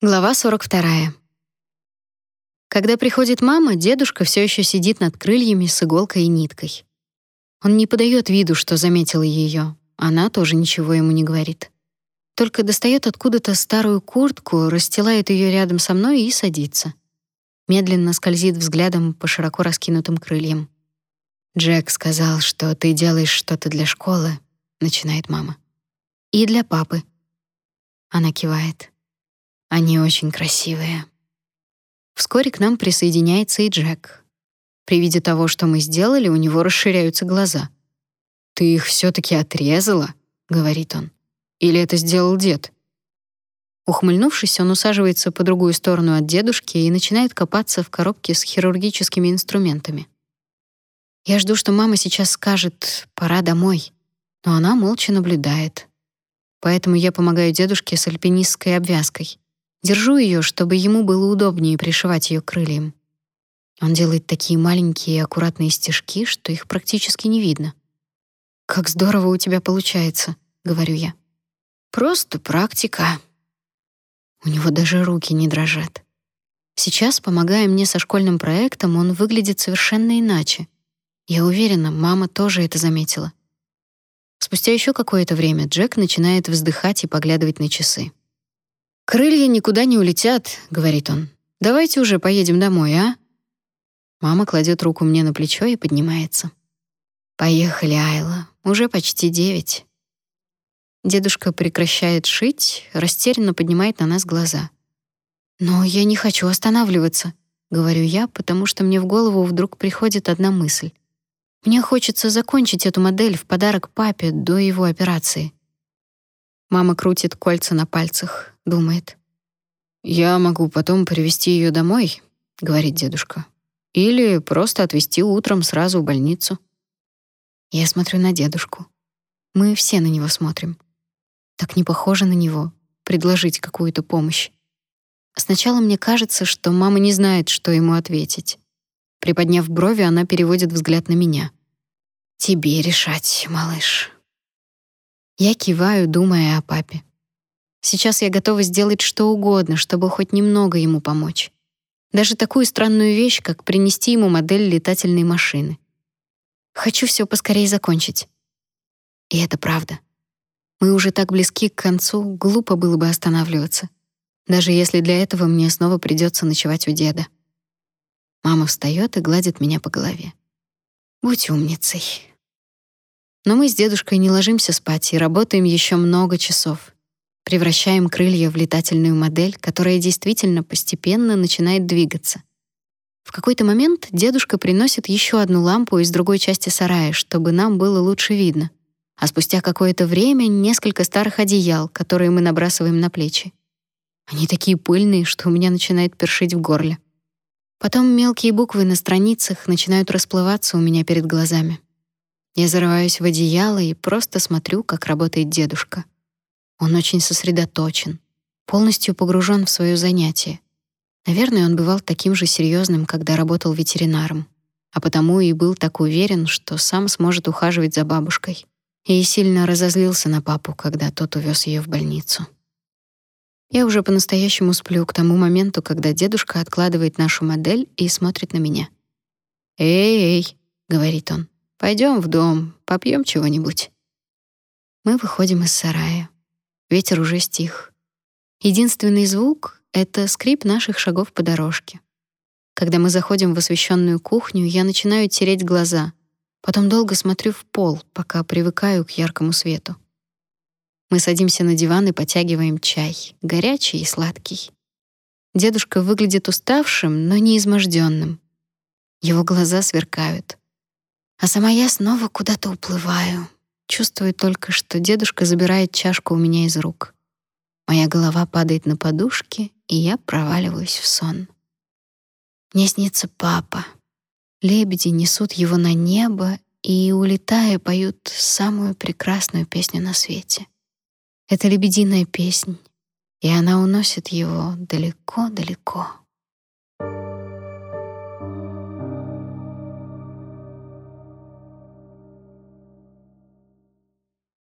Глава 42. Когда приходит мама, дедушка все еще сидит над крыльями с иголкой и ниткой. Он не подает виду, что заметил ее. Она тоже ничего ему не говорит. Только достает откуда-то старую куртку, расстилает ее рядом со мной и садится. Медленно скользит взглядом по широко раскинутым крыльям. Джек сказал, что ты делаешь что-то для школы, начинает мама. И для папы. Она кивает. Они очень красивые. Вскоре к нам присоединяется и Джек. При виде того, что мы сделали, у него расширяются глаза. «Ты их все таки отрезала?» — говорит он. «Или это сделал дед?» Ухмыльнувшись, он усаживается по другую сторону от дедушки и начинает копаться в коробке с хирургическими инструментами. Я жду, что мама сейчас скажет «пора домой», но она молча наблюдает. Поэтому я помогаю дедушке с альпинистской обвязкой. Держу ее, чтобы ему было удобнее пришивать ее крыльям. Он делает такие маленькие и аккуратные стежки, что их практически не видно. «Как здорово у тебя получается», — говорю я. «Просто практика». У него даже руки не дрожат. Сейчас, помогая мне со школьным проектом, он выглядит совершенно иначе. Я уверена, мама тоже это заметила. Спустя еще какое-то время Джек начинает вздыхать и поглядывать на часы. «Крылья никуда не улетят», — говорит он. «Давайте уже поедем домой, а?» Мама кладет руку мне на плечо и поднимается. «Поехали, Айла. Уже почти девять». Дедушка прекращает шить, растерянно поднимает на нас глаза. «Но я не хочу останавливаться», — говорю я, потому что мне в голову вдруг приходит одна мысль. Мне хочется закончить эту модель в подарок папе до его операции. Мама крутит кольца на пальцах, думает. «Я могу потом привезти ее домой», — говорит дедушка. «Или просто отвезти утром сразу в больницу». Я смотрю на дедушку. Мы все на него смотрим. Так не похоже на него предложить какую-то помощь. Сначала мне кажется, что мама не знает, что ему ответить. Приподняв брови, она переводит взгляд на меня. «Тебе решать, малыш». Я киваю, думая о папе. Сейчас я готова сделать что угодно, чтобы хоть немного ему помочь. Даже такую странную вещь, как принести ему модель летательной машины. Хочу все поскорее закончить. И это правда. Мы уже так близки к концу, глупо было бы останавливаться. Даже если для этого мне снова придется ночевать у деда. Мама встает и гладит меня по голове. Будь умницей. Но мы с дедушкой не ложимся спать и работаем еще много часов превращаем крылья в летательную модель, которая действительно постепенно начинает двигаться. В какой-то момент дедушка приносит еще одну лампу из другой части сарая, чтобы нам было лучше видно. А спустя какое-то время несколько старых одеял, которые мы набрасываем на плечи. Они такие пыльные, что у меня начинает першить в горле. Потом мелкие буквы на страницах начинают расплываться у меня перед глазами. Я зарываюсь в одеяло и просто смотрю, как работает дедушка. Он очень сосредоточен, полностью погружен в свое занятие. Наверное, он бывал таким же серьезным, когда работал ветеринаром, а потому и был так уверен, что сам сможет ухаживать за бабушкой. И сильно разозлился на папу, когда тот увез ее в больницу. Я уже по-настоящему сплю к тому моменту, когда дедушка откладывает нашу модель и смотрит на меня. «Эй-эй», — говорит он, — «пойдем в дом, попьем чего-нибудь». Мы выходим из сарая. Ветер уже стих. Единственный звук — это скрип наших шагов по дорожке. Когда мы заходим в освещенную кухню, я начинаю тереть глаза, потом долго смотрю в пол, пока привыкаю к яркому свету. Мы садимся на диван и потягиваем чай, горячий и сладкий. Дедушка выглядит уставшим, но не изможденным. Его глаза сверкают. А сама я снова куда-то уплываю, Чувствую только, что дедушка забирает чашку у меня из рук. Моя голова падает на подушки, и я проваливаюсь в сон. Мне снится папа. Лебеди несут его на небо и, улетая, поют самую прекрасную песню на свете. Это лебединая песнь, и она уносит его далеко-далеко.